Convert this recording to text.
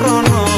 conoce.